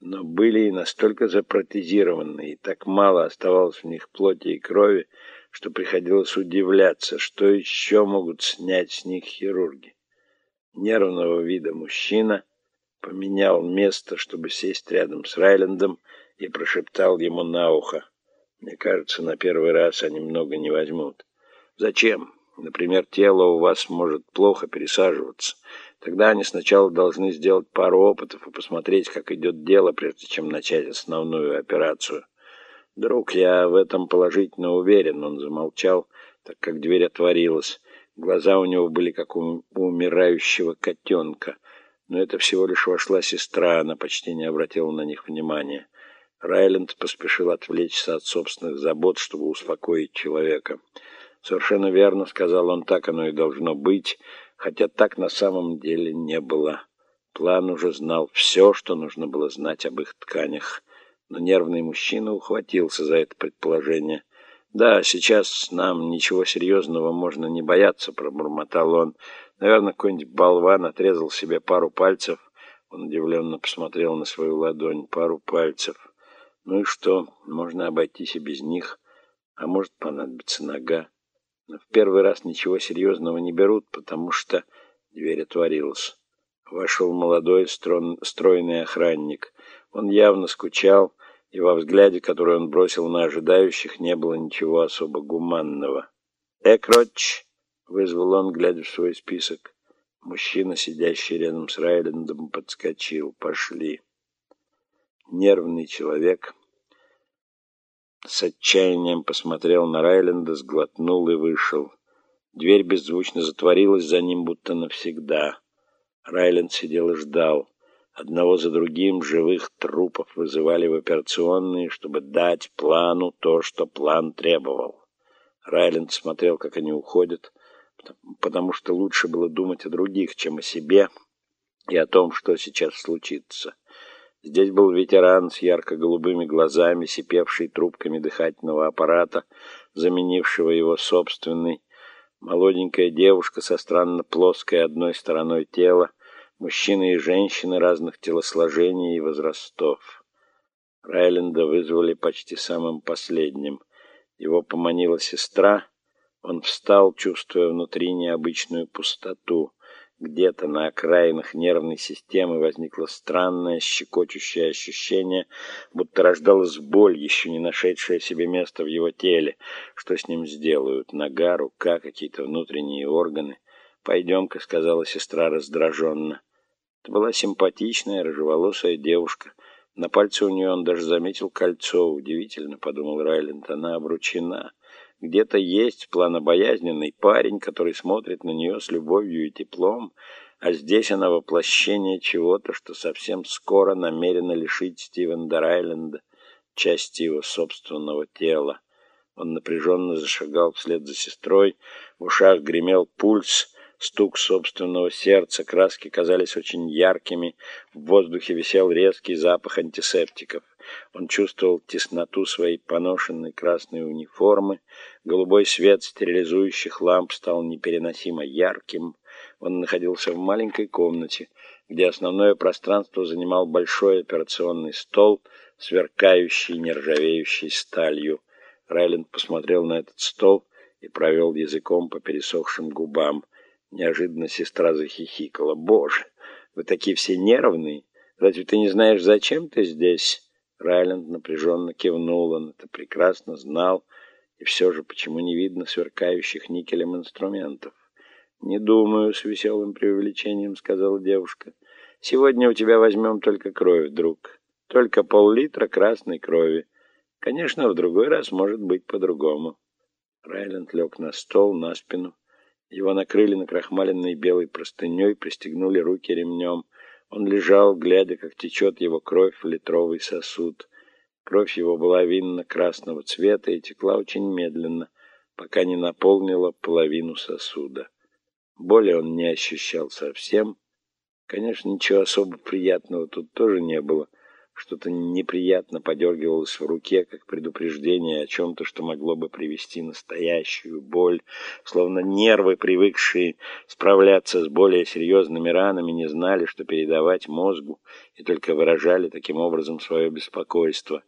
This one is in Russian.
но были и настолько запротезированы, и так мало оставалось в них плоти и крови, что приходилось удивляться, что еще могут снять с них хирурги. Нервного вида мужчина поменял место, чтобы сесть рядом с Райлендом, и прошептал ему на ухо. Мне кажется, на первый раз они много не возьмут. Зачем? Например, тело у вас может плохо пересаживаться. Тогда они сначала должны сделать пару опытов и посмотреть, как идет дело, прежде чем начать основную операцию. Друг, я в этом положительно уверен. Он замолчал, так как дверь отворилась. Глаза у него были как у умирающего котенка. Но это всего лишь вошла сестра, она почти не обратила на них внимания. Райленд поспешил отвлечься от собственных забот, чтобы успокоить человека. «Совершенно верно», — сказал он, — «так оно и должно быть, хотя так на самом деле не было». План уже знал все, что нужно было знать об их тканях, но нервный мужчина ухватился за это предположение. «Да, сейчас нам ничего серьезного можно не бояться», — пробормотал он. «Наверное, какой-нибудь болван отрезал себе пару пальцев». Он удивленно посмотрел на свою ладонь. «Пару пальцев. Ну и что? Можно обойтись и без них. А может понадобится нога». В первый раз ничего серьезного не берут, потому что дверь отворилась. Вошел молодой стройный охранник. Он явно скучал, и во взгляде, который он бросил на ожидающих, не было ничего особо гуманного. «Экроч!» — вызвал он, глядя в свой список. Мужчина, сидящий рядом с Райлендом, подскочил. «Пошли!» Нервный человек с отчаянием посмотрел на Райленда, сглотнул и вышел. Дверь беззвучно затворилась за ним, будто навсегда. Райленд сидел и ждал. Одного за другим живых трупов вызывали в операционные, чтобы дать плану то, что план требовал. Райленд смотрел, как они уходят, потому что лучше было думать о других, чем о себе и о том, что сейчас случится. Здесь был ветеран с ярко-голубыми глазами, сипевший трубками дыхательного аппарата, заменившего его собственный. Молоденькая девушка со странно плоской одной стороной тела, мужчины и женщины разных телосложений и возрастов. Райленда вызвали почти самым последним. Его поманила сестра. Он встал, чувствуя внутри необычную пустоту. Где-то на окраинах нервной системы возникло странное щекочущее ощущение, будто рождалась боль, еще не нашедшая себе места в его теле. Что с ним сделают? Нога, рука, какие-то внутренние органы? «Пойдем-ка», — сказала сестра раздраженно. Это была симпатичная, рыжеволосая девушка. На пальце у нее он даже заметил кольцо. Удивительно, — подумал Райленд, — она обручена. Где-то есть планобоязненный парень, который смотрит на нее с любовью и теплом, а здесь она воплощение чего-то, что совсем скоро намерена лишить Стивена Райленда части его собственного тела. Он напряженно зашагал вслед за сестрой, в ушах гремел пульс, стук собственного сердца, краски казались очень яркими, в воздухе висел резкий запах антисептиков. Он чувствовал тесноту своей поношенной красной униформы, голубой свет стерилизующих ламп стал непереносимо ярким. Он находился в маленькой комнате, где основное пространство занимал большой операционный стол, сверкающий нержавеющей сталью. Райленд посмотрел на этот стол и провел языком по пересохшим губам. Неожиданно сестра захихикала. «Боже, вы такие все нервные! Разве ты не знаешь, зачем ты здесь?» Райленд напряженно кивнул, он это прекрасно знал, и все же почему не видно сверкающих никелем инструментов? «Не думаю, с веселым преувеличением», — сказала девушка. «Сегодня у тебя возьмем только кровь, друг. Только пол-литра красной крови. Конечно, в другой раз может быть по-другому». Райленд лег на стол, на спину. Его накрыли накрахмаленной белой простыней, пристегнули руки ремнем. Он лежал, глядя, как течет его кровь в литровый сосуд. Кровь его была винно-красного цвета и текла очень медленно, пока не наполнила половину сосуда. Боли он не ощущал совсем. Конечно, ничего особо приятного тут тоже не было. Что-то неприятно подергивалось в руке, как предупреждение о чем-то, что могло бы привести настоящую боль, словно нервы, привыкшие справляться с более серьезными ранами, не знали, что передавать мозгу, и только выражали таким образом свое беспокойство.